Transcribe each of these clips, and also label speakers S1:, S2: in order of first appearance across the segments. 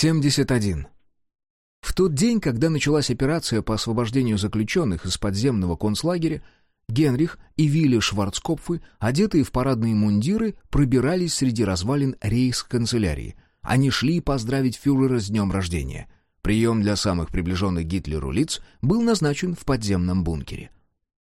S1: 71. В тот день, когда началась операция по освобождению заключенных из подземного концлагеря, Генрих и Вилли Шварцкопфы, одетые в парадные мундиры, пробирались среди развалин рейхсканцелярии. Они шли поздравить фюрера с днем рождения. Прием для самых приближенных Гитлеру лиц был назначен в подземном бункере.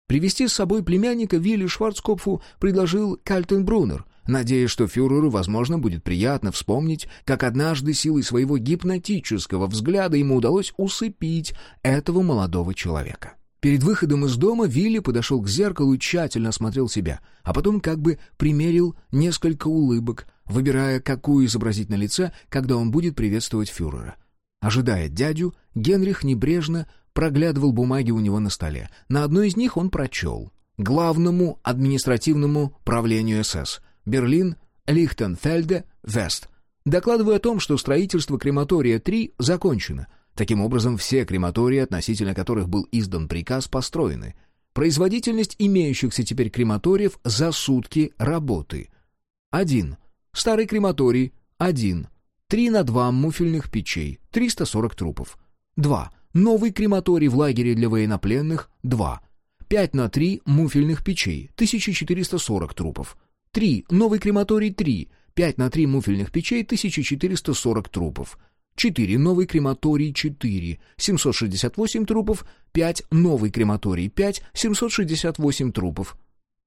S1: Привести с собой племянника Вилли Шварцкопфу предложил Кальтенбруннер, надеясь, что фюреру, возможно, будет приятно вспомнить, как однажды силой своего гипнотического взгляда ему удалось усыпить этого молодого человека. Перед выходом из дома Вилли подошел к зеркалу и тщательно осмотрел себя, а потом как бы примерил несколько улыбок, выбирая, какую изобразить на лице, когда он будет приветствовать фюрера. Ожидая дядю, Генрих небрежно проглядывал бумаги у него на столе. На одной из них он прочел. Главному административному правлению СС. Берлин, Лихтенфельде, Вест. Докладывая о том, что строительство крематория-3 закончено, Таким образом, все крематории, относительно которых был издан приказ, построены. Производительность имеющихся теперь крематориев за сутки работы. 1. Старый крематорий – 1. 3 на 2 муфельных печей – 340 трупов. 2. Новый крематорий в лагере для военнопленных – 2. 5 на 3 муфельных печей – 1440 трупов. 3. Новый крематорий – 3. 5 на 3 муфельных печей – 1440 трупов. 4. Новый крематорий 4. 768 трупов. 5. Новый крематорий 5. 768 трупов.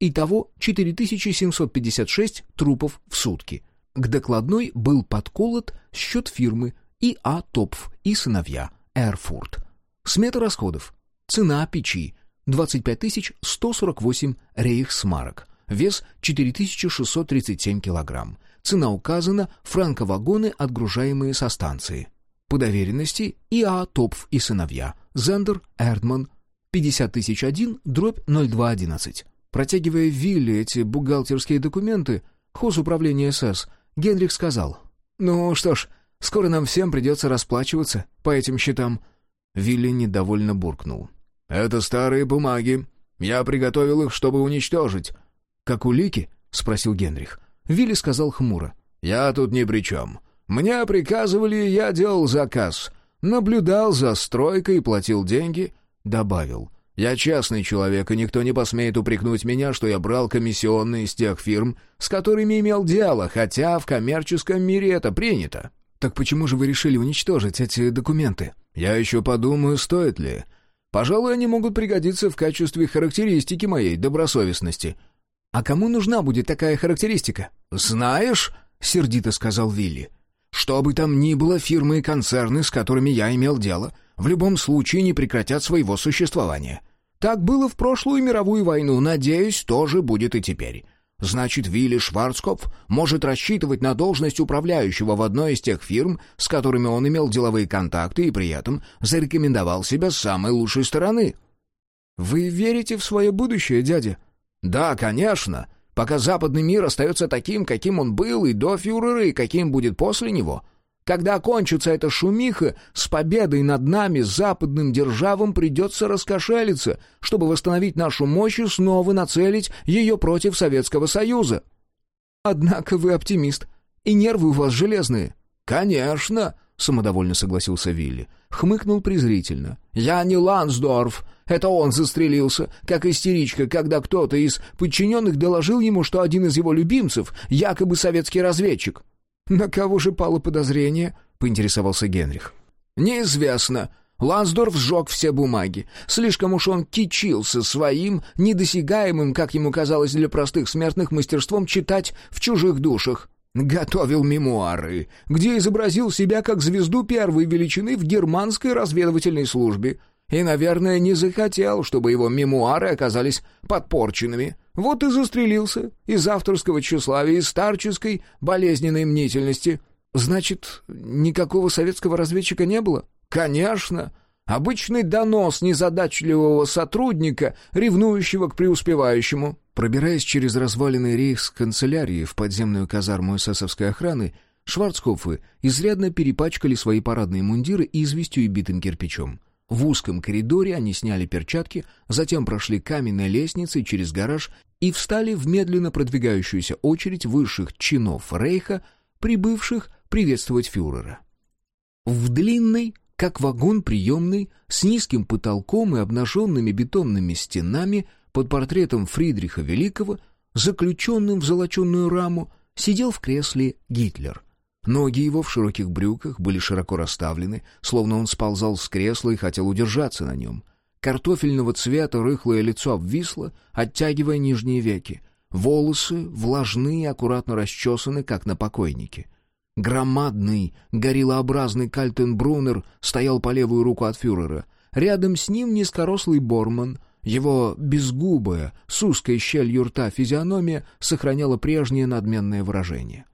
S1: Итого 4756 трупов в сутки. К докладной был подколот счет фирмы И.А. Топф и сыновья. Эрфурт. Смета расходов. Цена печи 25 148 рейхсмарок. Вес 4637 килограмм. Цена указана, франковагоны, отгружаемые со станции. По доверенности И.А. Топф и сыновья. Зендер, Эрдман. 50 тысяч один, дробь 0211. Протягивая Вилли эти бухгалтерские документы, хозуправление СС, Генрих сказал, «Ну что ж, скоро нам всем придется расплачиваться по этим счетам». Вилли недовольно буркнул. «Это старые бумаги. Я приготовил их, чтобы уничтожить». «Как улики?» — спросил Генрих. Вилли сказал хмуро. «Я тут ни при чем. Мне приказывали, я делал заказ. Наблюдал за стройкой и платил деньги». Добавил. «Я частный человек, и никто не посмеет упрекнуть меня, что я брал комиссионные из тех фирм, с которыми имел дело, хотя в коммерческом мире это принято». «Так почему же вы решили уничтожить эти документы?» «Я еще подумаю, стоит ли. Пожалуй, они могут пригодиться в качестве характеристики моей добросовестности».
S2: «А кому нужна будет такая характеристика?»
S1: «Знаешь», — сердито сказал Вилли, — «что бы там ни было, фирмы и концерны, с которыми я имел дело, в любом случае не прекратят своего существования. Так было в прошлую мировую войну, надеюсь, тоже будет и теперь». Значит, Вилли Шварцкопф может рассчитывать на должность управляющего в одной из тех фирм, с которыми он имел деловые контакты и при этом зарекомендовал себя с самой лучшей стороны.
S2: «Вы верите в свое будущее, дядя?»
S1: Да, конечно. Пока западный мир остается таким, каким он был и до фюрера, и каким будет после него. Когда кончится эта шумиха, с победой над нами, западным державам, придется раскошелиться, чтобы восстановить нашу мощь и снова нацелить ее против Советского Союза.
S2: Однако вы оптимист, и нервы у вас железные.
S1: Конечно, самодовольно согласился Вилли. Хмыкнул презрительно. «Я не Лансдорф. Это он застрелился, как истеричка, когда кто-то из подчиненных доложил ему, что один из его любимцев якобы советский разведчик».
S2: «На кого же пало подозрение?» — поинтересовался Генрих.
S1: «Неизвестно. Лансдорф сжег все бумаги. Слишком уж он кичился своим, недосягаемым, как ему казалось для простых смертных, мастерством читать в чужих душах. Готовил мемуары, где изобразил себя как звезду первой величины в германской разведывательной службе. И, наверное, не захотел, чтобы его мемуары оказались подпорченными. Вот и застрелился из авторского тщеславия и старческой болезненной мнительности.
S2: Значит, никакого советского разведчика не было?
S1: Конечно. Обычный донос незадачливого сотрудника, ревнующего к преуспевающему.
S2: Пробираясь через развалины рейхсканцелярии в подземную казарму эсэсовской охраны, Шварцкопфы изрядно перепачкали свои парадные мундиры известью и битым кирпичом. В узком коридоре они сняли перчатки, затем прошли каменной лестницей через гараж и встали в медленно продвигающуюся очередь высших чинов Рейха, прибывших приветствовать фюрера.
S1: В длинной, как вагон приемной, с низким потолком и обнаженными бетонными стенами под портретом Фридриха Великого, заключенным в золоченную раму, сидел в кресле Гитлер. Ноги его в широких брюках были широко расставлены, словно он сползал с кресла и хотел удержаться на нем. Картофельного цвета рыхлое лицо обвисло, оттягивая нижние веки. Волосы влажные и аккуратно расчесаны, как на покойнике. Громадный, гориллообразный Кальтенбруннер стоял по левую руку от фюрера. Рядом с ним низкорослый Борман. Его безгубая, с узкой щелью рта физиономия сохраняла прежнее надменное выражение.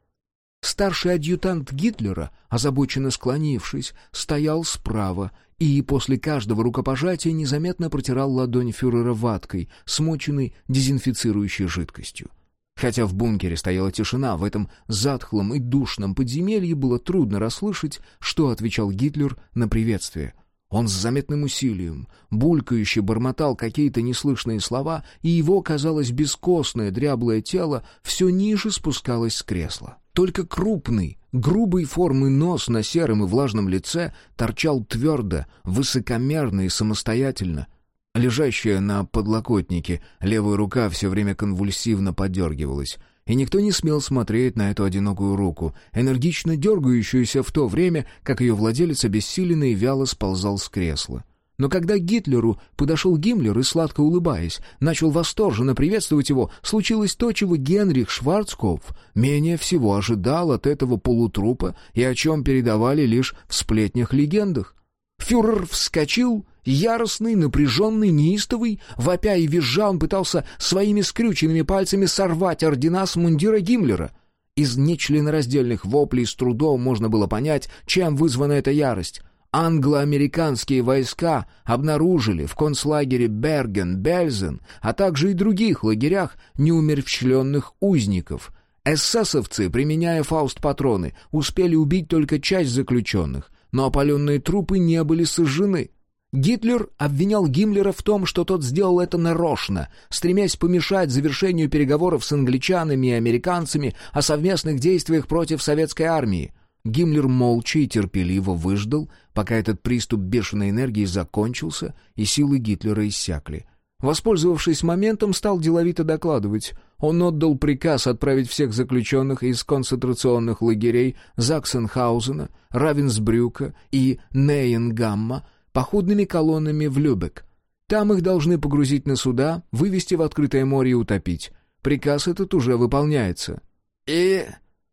S1: Старший адъютант Гитлера, озабоченно склонившись, стоял справа и после каждого рукопожатия незаметно протирал ладонь фюрера ваткой, смоченной дезинфицирующей жидкостью. Хотя в бункере стояла тишина, в этом затхлом и душном подземелье было трудно расслышать, что отвечал Гитлер на приветствие. Он с заметным усилием, булькающе бормотал какие-то неслышные слова, и его, казалось, бескостное дряблое тело все ниже спускалось с кресла. Только крупный, грубой формы нос на сером и влажном лице торчал твердо, высокомерно и самостоятельно. Лежащая на подлокотнике, левая рука все время конвульсивно подергивалась, и никто не смел смотреть на эту одинокую руку, энергично дергающуюся в то время, как ее владелец обессиленно и вяло сползал с кресла. Но когда Гитлеру подошел Гиммлер и, сладко улыбаясь, начал восторженно приветствовать его, случилось то, чего Генрих Шварцкопф менее всего ожидал от этого полутрупа и о чем передавали лишь в сплетнях-легендах. Фюрер вскочил, яростный, напряженный, неистовый, вопя и визжа он пытался своими скрюченными пальцами сорвать ордена с мундира Гиммлера. Из нечленораздельных воплей с трудом можно было понять, чем вызвана эта ярость — Англо-американские войска обнаружили в концлагере Берген-Бельзен, а также и других лагерях неумерщвленных узников. Эсэсовцы, применяя фауст-патроны, успели убить только часть заключенных, но опаленные трупы не были сожжены. Гитлер обвинял Гиммлера в том, что тот сделал это нарочно, стремясь помешать завершению переговоров с англичанами и американцами о совместных действиях против советской армии. Гиммлер молча и терпеливо выждал, пока этот приступ бешеной энергии закончился и силы Гитлера иссякли. Воспользовавшись моментом, стал деловито докладывать. Он отдал приказ отправить всех заключенных из концентрационных лагерей Заксенхаузена, Равенсбрюка и Нейенгамма походными колоннами в Любек. Там их должны погрузить на суда, вывести в открытое море и утопить. Приказ этот уже выполняется.
S3: «И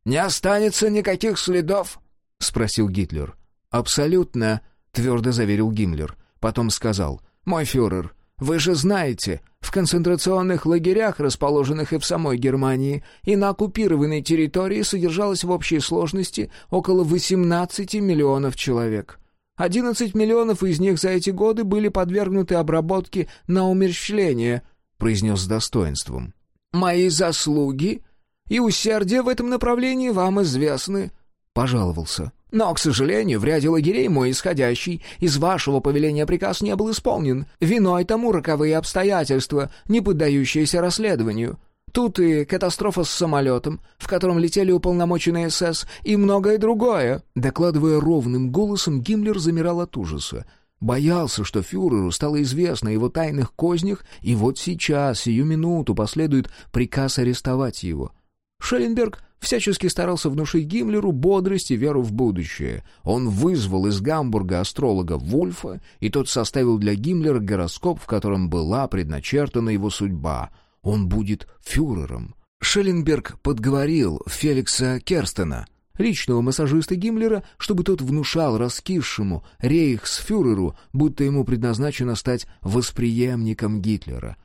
S3: «Не останется никаких следов?» — спросил Гитлер.
S1: «Абсолютно», — твердо заверил Гиммлер. Потом сказал, «Мой фюрер, вы же знаете, в концентрационных лагерях, расположенных и в самой Германии, и на оккупированной территории содержалось в общей сложности около 18 миллионов человек. 11 миллионов из них за эти годы были подвергнуты обработке на умерщвление», — произнес с достоинством. «Мои заслуги и усердие в этом направлении вам известны», — пожаловался. «Но, к сожалению, в ряде лагерей мой исходящий из вашего повеления приказ не был исполнен. Виной тому роковые обстоятельства, не поддающиеся расследованию». Тут и катастрофа с самолетом, в котором летели уполномоченные СС, и многое другое». Докладывая ровным голосом, Гиммлер замирал от ужаса. Боялся, что фюреру стало известно о его тайных кознях, и вот сейчас, сию минуту, последует приказ арестовать его. Шелленберг всячески старался внушить Гиммлеру бодрость и веру в будущее. Он вызвал из Гамбурга астролога Вульфа, и тот составил для Гиммлера гороскоп, в котором была предначертана его судьба. Он будет фюрером. Шелленберг подговорил Феликса Керстена, личного массажиста Гиммлера, чтобы тот внушал раскисшему рейхсфюреру, будто ему предназначено стать восприемником Гитлера —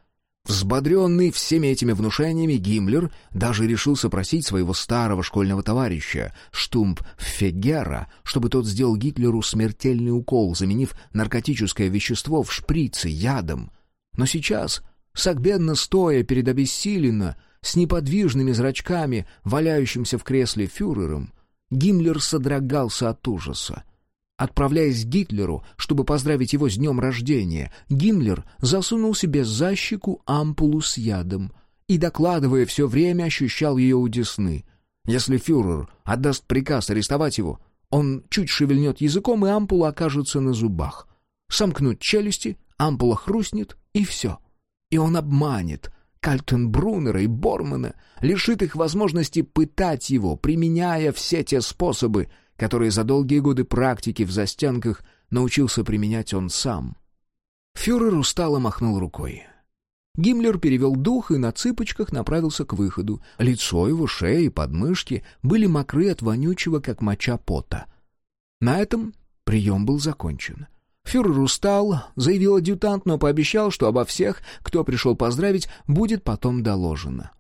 S1: Взбодренный всеми этими внушениями, Гиммлер даже решил спросить своего старого школьного товарища, Штумп Фегера, чтобы тот сделал Гитлеру смертельный укол, заменив наркотическое вещество в шприце ядом. Но сейчас, согбенно стоя перед обессиленно, с неподвижными зрачками, валяющимся в кресле фюрером, Гиммлер содрогался от ужаса. Отправляясь к Гитлеру, чтобы поздравить его с днем рождения, Гиммлер засунул себе за щеку ампулу с ядом и, докладывая все время, ощущал ее у десны. Если фюрер отдаст приказ арестовать его, Он чуть шевельнет языком, и ампула окажется на зубах. Сомкнуть челюсти, ампула хрустнет, и все. И он обманет Кальтенбруннера и Бормана, лишит их возможности пытать его, применяя все те способы, которые за долгие годы практики в застенках научился применять он сам. Фюрер устало махнул рукой. Гиммлер перевел дух и на цыпочках направился к выходу. Лицо его, шея и подмышки были мокры от вонючего, как моча пота. На этом прием был закончен. Фюрер устал, заявил адъютант, но пообещал, что обо всех, кто пришел поздравить, будет потом доложено.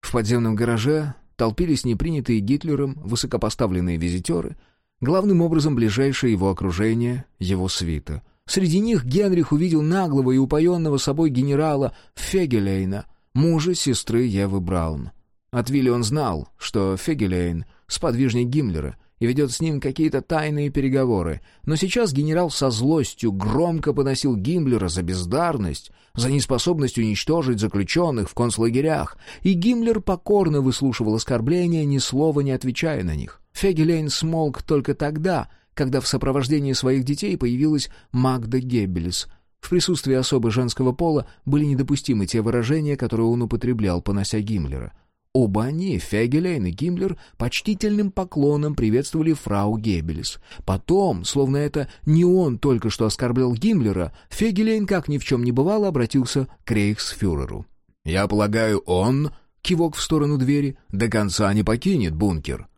S1: В подземном гараже толпились непринятые Гитлером высокопоставленные визитеры, главным образом ближайшее его окружение, его свита — Среди них Генрих увидел наглого и упоенного собой генерала Фегелейна, мужа сестры Евы Браун. От Вилли он знал, что Фегелейн — сподвижник Гиммлера и ведет с ним какие-то тайные переговоры, но сейчас генерал со злостью громко поносил Гиммлера за бездарность, за неспособность уничтожить заключенных в концлагерях, и Гиммлер покорно выслушивал оскорбления, ни слова не отвечая на них. Фегелейн смолк только тогда — когда в сопровождении своих детей появилась Магда Геббельс. В присутствии особы женского пола были недопустимы те выражения, которые он употреблял, понося Гиммлера. Оба они, Фегелейн и Гиммлер, почтительным поклоном приветствовали фрау Геббельс. Потом, словно это не он только что оскорблял Гиммлера, Фегелейн, как ни в чем не бывало, обратился к рейхсфюреру. «Я полагаю, он...» — кивок в сторону двери — «до конца не покинет бункер».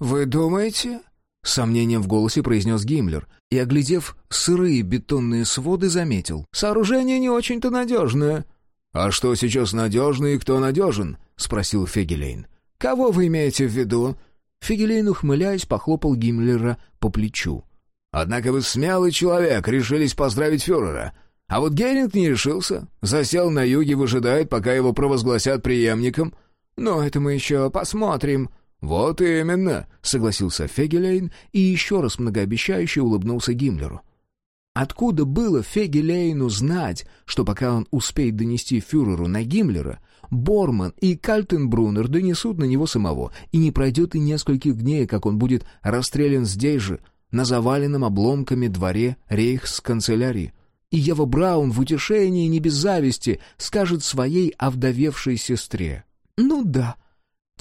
S3: «Вы думаете?»
S1: С сомнением в голосе произнес Гиммлер и, оглядев сырые бетонные своды, заметил.
S3: «Сооружение не очень-то надежное».
S2: «А что сейчас надежно и кто надежен?» — спросил Фегелейн.
S3: «Кого вы имеете в виду?»
S1: Фегелейн, ухмыляясь, похлопал Гиммлера по плечу.
S2: «Однако вы смелый человек, решились поздравить фюрера. А вот Геринг не решился. Засел на юге, выжидает, пока его провозгласят преемником».
S3: «Но это мы еще посмотрим»,
S2: «Вот именно», — согласился Фегелейн и еще раз многообещающе улыбнулся Гиммлеру.
S1: Откуда было Фегелейну знать, что пока он успеет донести фюреру на Гиммлера, Борман и Кальтенбруннер донесут на него самого, и не пройдет и нескольких дней, как он будет расстрелян здесь же, на заваленном обломками дворе рейхсканцелярии. И Ева Браун в утешении не без зависти скажет своей овдовевшей сестре. «Ну да,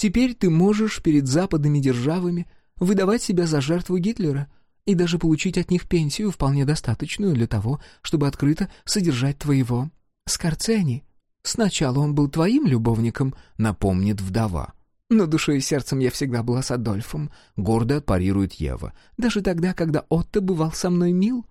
S1: Теперь ты можешь перед западными державами выдавать себя за жертву Гитлера и даже получить от них пенсию, вполне достаточную для того, чтобы открыто содержать твоего Скорцени. Сначала он был твоим любовником, напомнит вдова. Но душой и сердцем я всегда была с Адольфом, гордо отпарирует Ева. Даже тогда, когда Отто бывал со мной мил.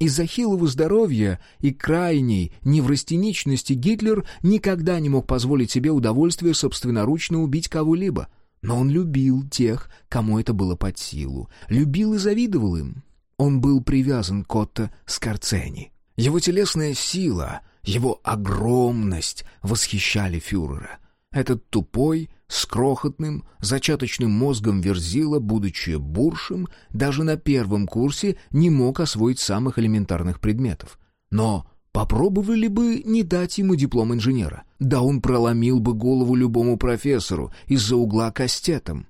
S1: Из-за хилого здоровья и крайней неврастеничности Гитлер никогда не мог позволить себе удовольствие собственноручно убить кого-либо. Но он любил тех, кому это было под силу. Любил и завидовал им. Он был привязан к Отто Скорцени. Его телесная сила, его огромность восхищали фюрера. Этот тупой, с крохотным, зачаточным мозгом Верзила, будучи буршем, даже на первом курсе не мог освоить самых элементарных предметов. Но попробовали бы не дать ему диплом инженера. Да он проломил бы голову любому профессору из-за угла кастетом.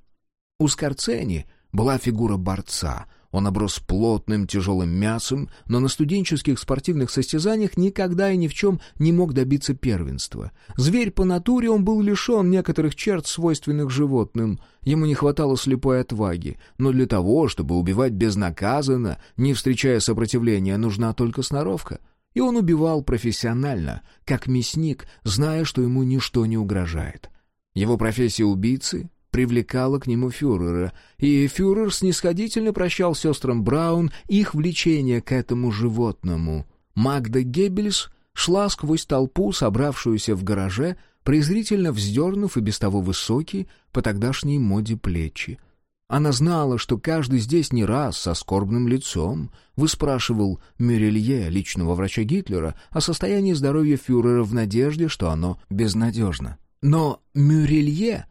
S1: У Скорцени была фигура борца — он оброс плотным, тяжелым мясом, но на студенческих спортивных состязаниях никогда и ни в чем не мог добиться первенства. Зверь по натуре он был лишен некоторых черт, свойственных животным. Ему не хватало слепой отваги, но для того, чтобы убивать безнаказанно, не встречая сопротивления, нужна только сноровка. И он убивал профессионально, как мясник, зная, что ему ничто не угрожает. Его профессия убийцы привлекала к нему фюрера, и фюрер снисходительно прощал сестрам Браун их влечение к этому животному. Магда Геббельс шла сквозь толпу, собравшуюся в гараже, презрительно вздернув и без того высокие по тогдашней моде плечи. Она знала, что каждый здесь не раз со скорбным лицом выспрашивал Мюрелье, личного врача Гитлера, о состоянии здоровья фюрера в надежде, что оно безнадежно. Но Мюрелье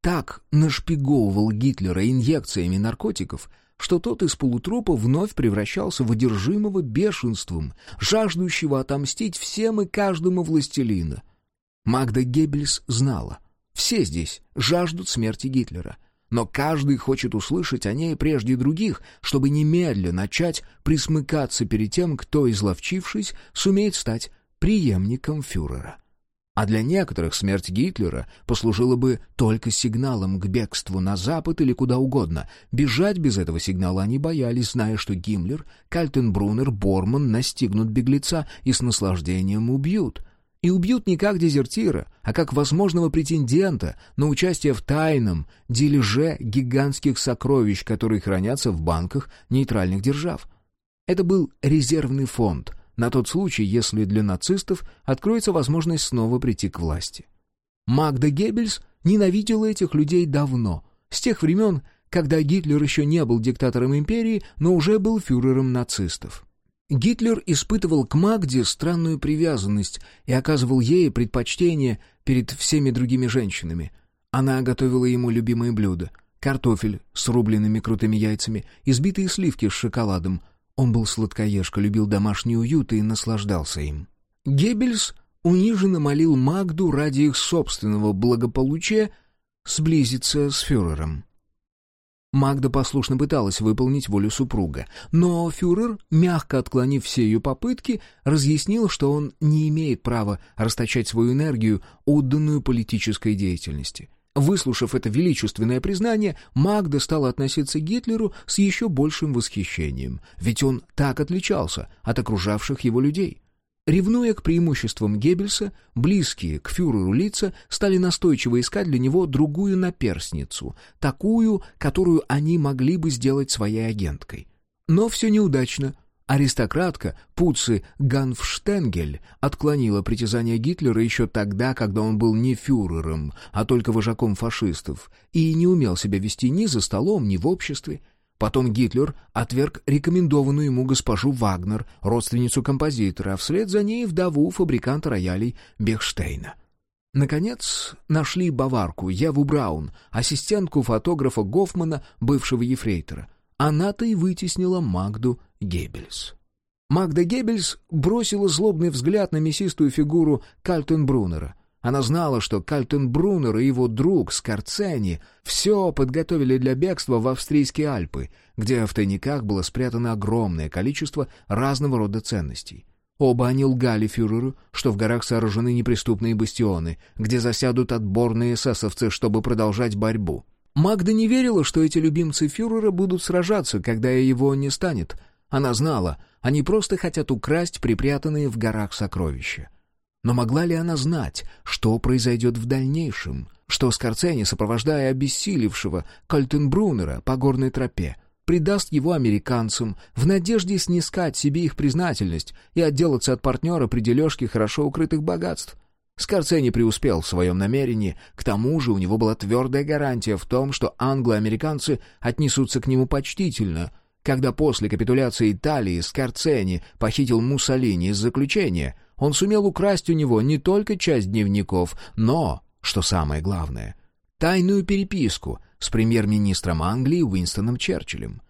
S1: так нашпиговывал Гитлера инъекциями наркотиков, что тот из полутрупа вновь превращался в одержимого бешенством, жаждущего отомстить всем и каждому властелина. Магда Геббельс знала, все здесь жаждут смерти Гитлера. Но каждый хочет услышать о ней прежде других, чтобы немедленно начать присмыкаться перед тем, кто, изловчившись, сумеет стать преемником фюрера. А для некоторых смерть Гитлера послужила бы только сигналом к бегству на Запад или куда угодно. Бежать без этого сигнала они боялись, зная, что Гиммлер, Кальтенбруннер, Борман настигнут беглеца и с наслаждением убьют. И убьют не как дезертира, а как возможного претендента на участие в тайном дележе гигантских сокровищ, которые хранятся в банках нейтральных держав. Это был резервный фонд — на тот случай, если для нацистов откроется возможность снова прийти к власти. Магда Геббельс ненавидела этих людей давно, с тех времен, когда Гитлер еще не был диктатором империи, но уже был фюрером нацистов. Гитлер испытывал к Магде странную привязанность и оказывал ей предпочтение перед всеми другими женщинами. Она готовила ему любимые блюда — картофель с рубленными крутыми яйцами, избитые сливки с шоколадом — он был сладкоежка, любил домашний уют и наслаждался им. Геббельс униженно молил Магду ради их собственного благополучия сблизиться с фюрером. Магда послушно пыталась выполнить волю супруга, но фюрер, мягко отклонив все ее попытки, разъяснил, что он не имеет права расточать свою энергию, отданную политической деятельности. Выслушав это величественное признание, Магда стала относиться к Гитлеру с еще большим восхищением, ведь он так отличался от окружавших его людей. Ревнуя к преимуществам Геббельса, близкие к фюреру лица стали настойчиво искать для него другую наперсницу, такую, которую они могли бы сделать своей агенткой. Но все неудачно — Аристократка Пуци Ганфштенгель отклонила притязания Гитлера еще тогда, когда он был не фюрером, а только вожаком фашистов, и не умел себя вести ни за столом, ни в обществе. Потом Гитлер отверг рекомендованную ему госпожу Вагнер, родственницу композитора, а вслед за ней вдову фабриканта роялей Бехштейна. Наконец, нашли баварку Еву Браун, ассистентку фотографа Гофмана, бывшего ефрейтора. Она-то и вытеснила Магду Геббельс. Магда Геббельс бросила злобный взгляд на мясистую фигуру Кальтенбруннера. Она знала, что Кальтенбруннер и его друг Скорцени все подготовили для бегства в австрийские Альпы, где в тайниках было спрятано огромное количество разного рода ценностей. Оба они лгали фюреру, что в горах сооружены неприступные бастионы, где засядут отборные эсэсовцы, чтобы продолжать борьбу. Магда не верила, что эти любимцы фюрера будут сражаться, когда его не станет — она знала, они просто хотят украсть припрятанные в горах сокровища. Но могла ли она знать, что произойдет в дальнейшем? Что Скорцени, сопровождая обессилевшего Кальтенбруннера по горной тропе, придаст его американцам в надежде снискать себе их признательность и отделаться от партнера при дележке хорошо укрытых богатств? Скорцени преуспел в своем намерении, к тому же у него была твердая гарантия в том, что англо-американцы отнесутся к нему почтительно — когда после капитуляции Италии Скорцени похитил Муссолини из заключения, он сумел украсть у него не только часть дневников, но, что самое главное, тайную переписку с премьер-министром Англии Уинстоном Черчиллем.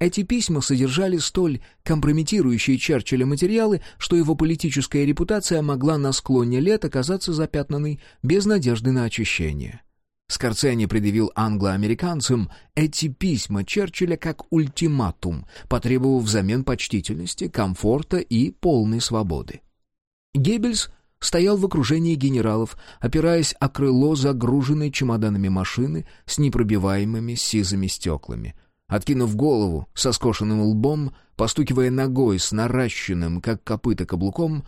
S1: Эти письма содержали столь компрометирующие Черчилля материалы, что его политическая репутация могла на склоне лет оказаться запятнанной без надежды на очищение. Скорцени предъявил англо-американцам эти письма Черчилля как ультиматум, потребовав взамен почтительности, комфорта и полной свободы. Геббельс стоял в окружении генералов, опираясь о крыло загруженной чемоданами машины с непробиваемыми сизыми стеклами. Откинув голову со скошенным лбом, постукивая ногой с наращенным, как копыта каблуком,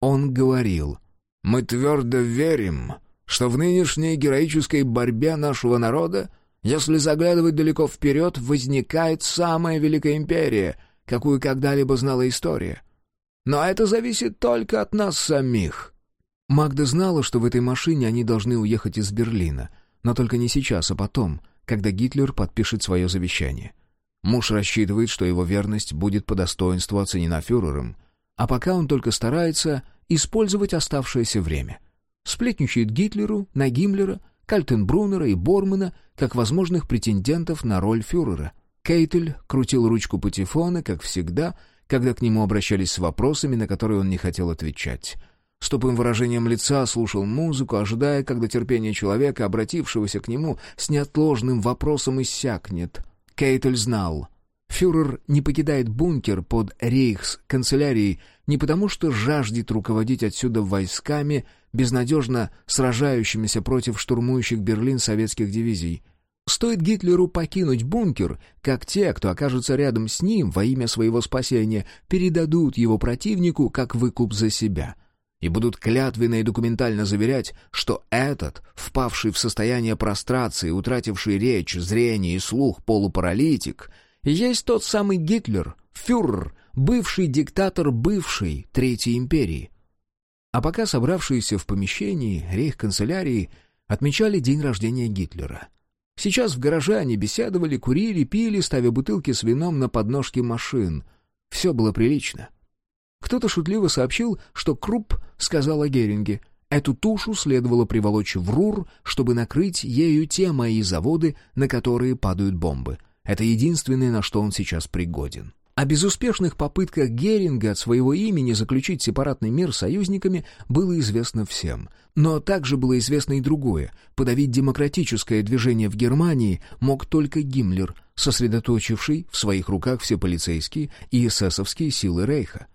S1: он говорил «Мы твердо верим, что в нынешней героической борьбе нашего народа, если заглядывать далеко вперед, возникает самая великая империя, какую когда-либо знала история. Но это зависит только от нас самих». Магда знала, что в этой машине они должны уехать из Берлина, но только не сейчас, а потом, когда Гитлер подпишет свое завещание. Муж рассчитывает, что его верность будет по достоинству оценена фюрером, а пока он только старается использовать оставшееся время — сплетничает Гитлеру, на Гиммлера, Кальтенбруннера и Бормана как возможных претендентов на роль фюрера. Кейтель крутил ручку патефона, как всегда, когда к нему обращались с вопросами, на которые он не хотел отвечать. с тупым выражением лица слушал музыку, ожидая, когда терпение человека, обратившегося к нему с неотложным вопросом, иссякнет. Кейтель знал. Фюрер не покидает бункер под рейхс-канцелярией не потому, что жаждет руководить отсюда войсками, безнадежно сражающимися против штурмующих Берлин советских дивизий. Стоит Гитлеру покинуть бункер, как те, кто окажется рядом с ним во имя своего спасения, передадут его противнику как выкуп за себя — и будут клятвенно и документально заверять, что этот, впавший в состояние прострации, утративший речь, зрение и слух полупаралитик, есть тот самый Гитлер, фюрер, бывший диктатор бывшей Третьей империи. А пока собравшиеся в помещении рейх-канцелярии отмечали день рождения Гитлера. Сейчас в гараже они беседовали, курили, пили, ставя бутылки с вином на подножки машин. Все было прилично. Кто-то шутливо сообщил, что Крупп сказал о Геринге. Эту тушу следовало приволочь в Рур, чтобы накрыть ею те мои заводы, на которые падают бомбы. Это единственное, на что он сейчас пригоден. О безуспешных попытках Геринга от своего имени заключить сепаратный мир союзниками было известно всем. Но также было известно и другое. Подавить демократическое движение в Германии мог только Гиммлер, сосредоточивший в своих руках все полицейские и эсэсовские силы Рейха.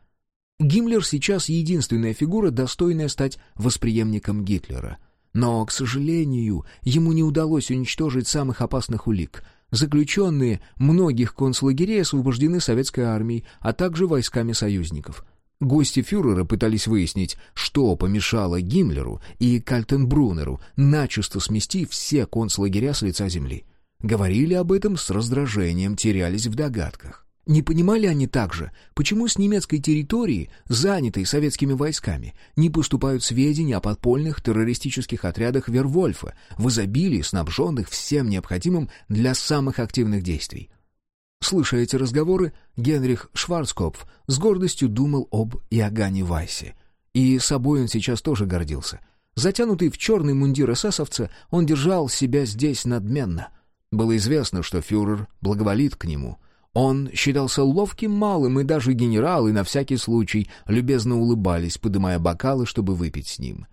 S1: Гиммлер сейчас единственная фигура, достойная стать восприемником Гитлера. Но, к сожалению, ему не удалось уничтожить самых опасных улик. Заключенные многих концлагерей освобождены советской армией, а также войсками союзников. Гости фюрера пытались выяснить, что помешало Гиммлеру и Кальтенбруннеру начисто смести все концлагеря с лица земли. Говорили об этом с раздражением, терялись в догадках. Не понимали они также, почему с немецкой территории, занятой советскими войсками, не поступают сведения о подпольных террористических отрядах Вервольфа, в изобилии снабженных всем необходимым для самых активных действий. Слыша эти разговоры, Генрих Шварцкопф с гордостью думал об Иоганне Вайсе. И собой он сейчас тоже гордился. Затянутый в черный мундир эсэсовца, он держал себя здесь надменно. Было известно, что фюрер благоволит к нему — он считался ловким малым, и даже генералы на всякий случай любезно улыбались, подымая бокалы, чтобы выпить с ним.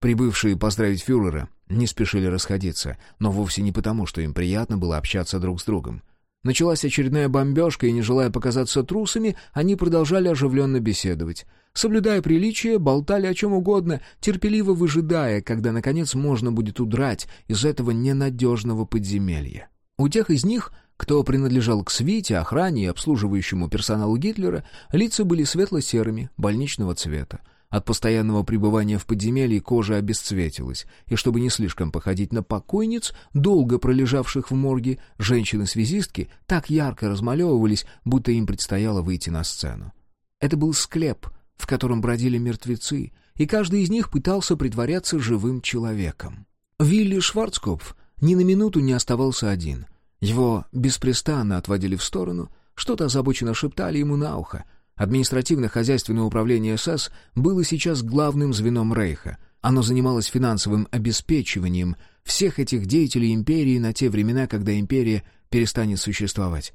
S1: Прибывшие поздравить фюрера не спешили расходиться, но вовсе не потому, что им приятно было общаться друг с другом. Началась очередная бомбежка, и, не желая показаться трусами, они продолжали оживленно беседовать. Соблюдая приличие, болтали о чем угодно, терпеливо выжидая, когда, наконец, можно будет удрать из этого ненадежного подземелья. У тех из них, кто принадлежал к свите, охране и обслуживающему персоналу Гитлера, лица были светло-серыми, больничного цвета. От постоянного пребывания в подземелье кожа обесцветилась, и чтобы не слишком походить на покойниц, долго пролежавших в морге, женщины-связистки так ярко размалевывались, будто им предстояло выйти на сцену. Это был склеп, в котором бродили мертвецы, и каждый из них пытался притворяться живым человеком. Вилли Шварцкопф ни на минуту не оставался один. Его беспрестанно отводили в сторону, что-то озабоченно шептали ему на ухо. Административно-хозяйственное управление СС было сейчас главным звеном Рейха. Оно занималось финансовым обеспечиванием всех этих деятелей империи на те времена, когда империя перестанет существовать.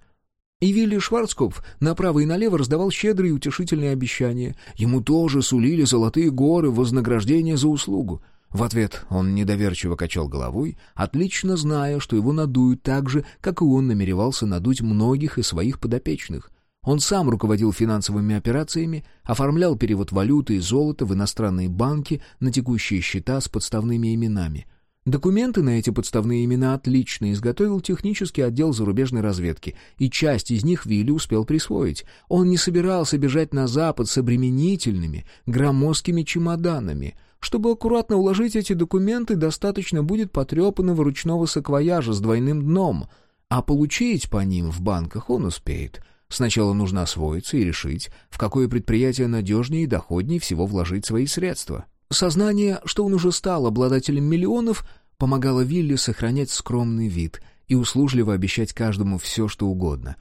S1: И Вилли Шварцкопф направо и налево раздавал щедрые утешительные обещания. Ему тоже сулили золотые горы вознаграждения за услугу — в ответ он недоверчиво качал головой, отлично зная, что его надуют так же, как и он намеревался надуть многих из своих подопечных. Он сам руководил финансовыми операциями, оформлял перевод валюты и золота в иностранные банки на текущие счета с подставными именами. Документы на эти подставные имена отлично изготовил технический отдел зарубежной разведки, и часть из них Вилли успел присвоить. Он не собирался бежать на Запад с обременительными, громоздкими чемоданами — чтобы аккуратно уложить эти документы, достаточно будет потрепанного ручного саквояжа с двойным дном, а получить по ним в банках он успеет. Сначала нужно освоиться и решить, в какое предприятие надежнее и доходнее всего вложить свои средства. Сознание, что он уже стал обладателем миллионов, помогало Вилли сохранять скромный вид и услужливо обещать каждому все, что угодно.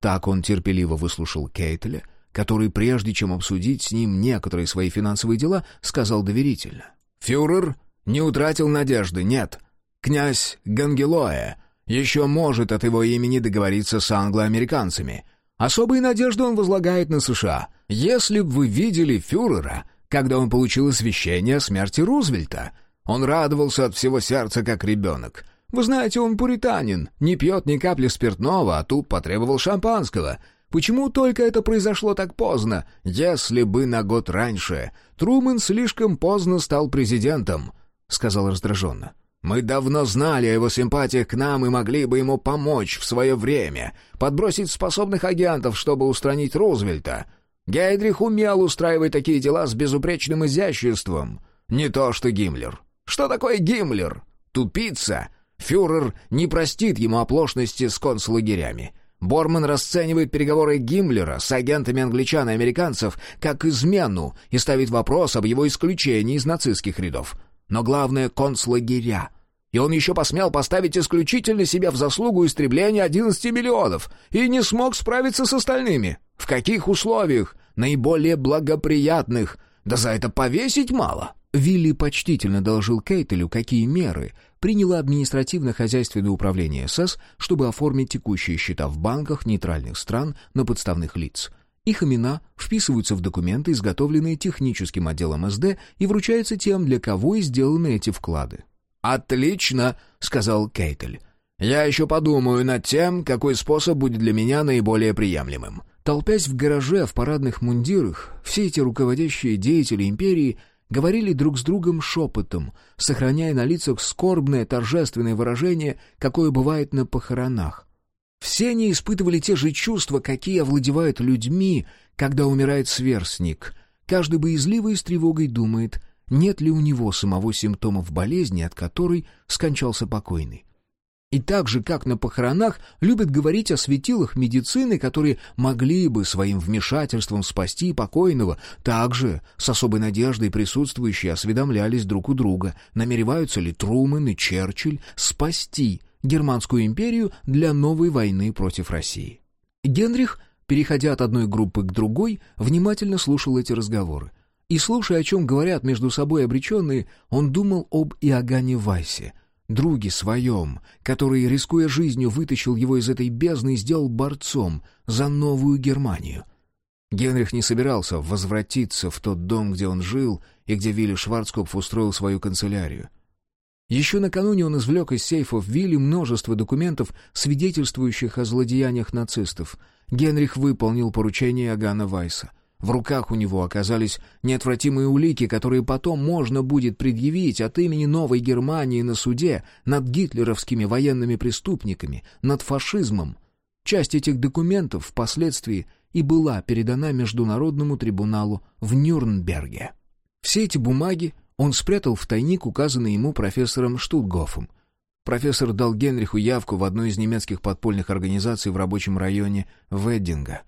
S1: Так он терпеливо выслушал Кейтеля — который, прежде чем обсудить с ним некоторые свои финансовые дела, сказал доверительно. «Фюрер не утратил надежды, нет. Князь Гангелоэ еще может от его имени договориться с англоамериканцами. Особые надежды он возлагает на США. Если б вы видели фюрера,
S3: когда он получил извещение о смерти Рузвельта. Он радовался от всего сердца, как ребенок. Вы знаете, он пуританин, не пьет ни капли спиртного, а тут потребовал шампанского. Почему только это произошло так поздно? Если бы на год раньше. Трумэн слишком поздно стал президентом», — сказал раздраженно. Мы давно знали о его симпатиях к нам и могли бы ему помочь в свое время, подбросить способных агентов, чтобы устранить Рузвельта. Гейдрих умел устраивать такие дела с безупречным изяществом. Не то что Гиммлер. Что такое Гиммлер? Тупица. Фюрер не простит ему оплошности с концлагерями. Борман расценивает переговоры Гиммлера с агентами англичан и американцев как измену и ставит вопрос об его исключении из нацистских рядов но главное — концлагеря. И он еще посмел поставить исключительно себе в заслугу истребления 11 миллионов и не смог справиться с остальными. В каких условиях? Наиболее благоприятных. Да за это повесить мало.
S1: Вилли почтительно доложил Кейтелю, какие меры приняло административно-хозяйственное управление СС, чтобы оформить текущие счета в банках нейтральных стран на подставных лиц — их имена вписываются в документы, изготовленные техническим отделом СД, и вручаются тем, для кого и сделаны эти вклады.
S3: «Отлично!» — сказал Кейтель. «Я еще подумаю над тем, какой способ будет для меня наиболее приемлемым».
S1: Толпясь в гараже в парадных мундирах, все эти руководящие деятели империи говорили друг с другом шепотом, сохраняя на лицах скорбное торжественное выражение, какое бывает на похоронах. Все они испытывали те же чувства, какие овладевают людьми, когда умирает сверстник. Каждый боязливо и с тревогой думает, нет ли у него самого симптомов болезни, от которой скончался покойный. И так же, как на похоронах, любят говорить о светилах медицины, которые могли бы своим вмешательством спасти покойного, также с особой надеждой присутствующие осведомлялись друг у друга, намереваются ли Трумэн и Черчилль спасти Германскую империю для новой войны против России. Генрих, переходя от одной группы к другой, внимательно слушал эти разговоры. И слушая, о чем говорят между собой обреченные, он думал об Иоганне Вайсе, друге своем, который, рискуя жизнью, вытащил его из этой бездны и сделал борцом за новую Германию. Генрих не собирался возвратиться в тот дом, где он жил и где Вилли Шварцкопф устроил свою канцелярию. Еще накануне он извлек из сейфов Вилли множество документов, свидетельствующих о злодеяниях нацистов. Генрих выполнил поручение Агана Вайса. В руках у него оказались неотвратимые улики, которые потом можно будет предъявить от имени Новой Германии на суде над гитлеровскими военными преступниками, над фашизмом. Часть этих документов впоследствии и была передана Международному трибуналу в Нюрнберге. Все эти бумаги он спрятал в тайник, указанный ему профессором Штутгофом. Профессор дал Генриху явку в одну из немецких подпольных организаций в рабочем районе Веддинга.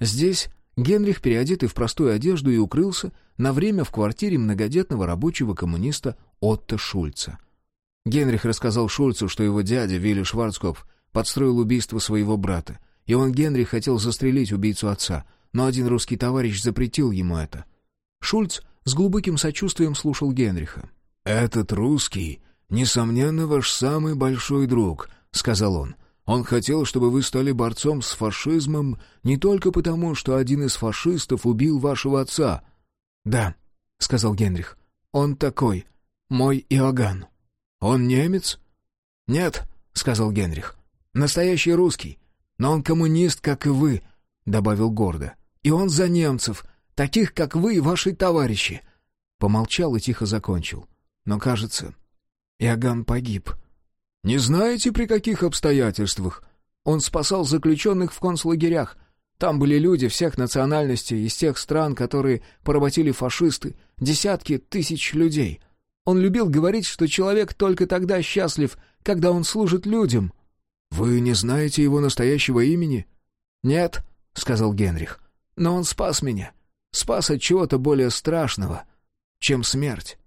S1: Здесь Генрих, переодетый в простую одежду, и укрылся на время в квартире многодетного рабочего коммуниста Отто Шульца. Генрих рассказал Шульцу, что его дядя Вилли Шварцкопф подстроил убийство своего брата, и он, Генрих, хотел застрелить убийцу отца, но один русский товарищ запретил ему это. Шульц с глубоким сочувствием слушал Генриха.
S2: «Этот русский, несомненно, ваш самый большой друг», — сказал он. «Он хотел, чтобы вы стали борцом с фашизмом не только потому, что один из фашистов убил вашего отца».
S1: «Да», — сказал Генрих, — «он такой, мой Иоганн».
S2: «Он немец?»
S1: «Нет», — сказал Генрих, — «настоящий русский, но он коммунист, как и вы», — добавил гордо. «И он за немцев, таких, как вы и ваши товарищи». Помолчал и тихо закончил. «Но, кажется, Иоганн погиб».
S2: «Не знаете, при каких обстоятельствах?»
S1: «Он спасал заключенных в концлагерях. Там были люди всех национальностей, из тех стран, которые поработили фашисты, десятки тысяч людей. Он любил говорить, что человек только тогда счастлив, когда он служит людям».
S2: «Вы не знаете его настоящего имени?»
S1: «Нет», — сказал Генрих. «Но он спас меня спас от чего-то более страшного, чем смерть.